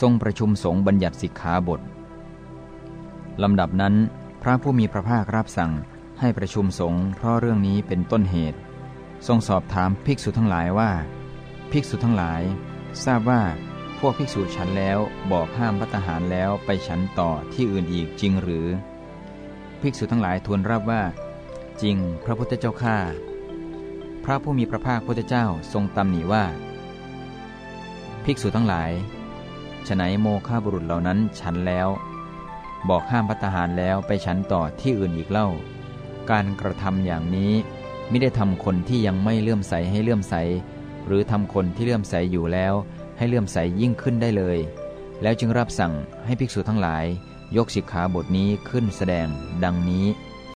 ทรงประชุมสงฆ์บัญญัติสิกขาบทลำดับนั้น พระผู้มีพระภาครับสั่งให้ประชุมสงฆ์เพราะเรื่องนี้เป็นต้นเหตุ ทรงสอบถามภิกษุทั้งหลายว่า ภิกษุทั้งหลาย ทราบว่าพวกภิกษุฉันแล้วบอกห้ามพัตหารแล้วไปฉันต่อที่อื่นอีกจริงหรือ ภิกษุทั้งหลายทูลรับว่า จริงพระพุทธเจ้าข้าพระผู้มีพระภาคพุทธเจ้าทรงตำหนิว่า ภิกษุทั้งหลาย ฉนัยโมฆะบุรุษเหล่านั้นฉันแล้ว บอกห้ามพัตหารแล้วไปฉันต่อที่อื่นอีกเล่า การกระทำอย่างนี้ไม่ได้ทำคนที่ยังไม่เลื่อมใสให้เลื่อมใส หรือทำคนที่เลื่อมใสอยู่แล้ว ให้เลื่อมใสยิ่งขึ้นได้เลย แล้วจึงรับสั่งให้ภิกษุทั้งหลาย ยกสิกขาบทนี้ขึ้นแสดงดังนี้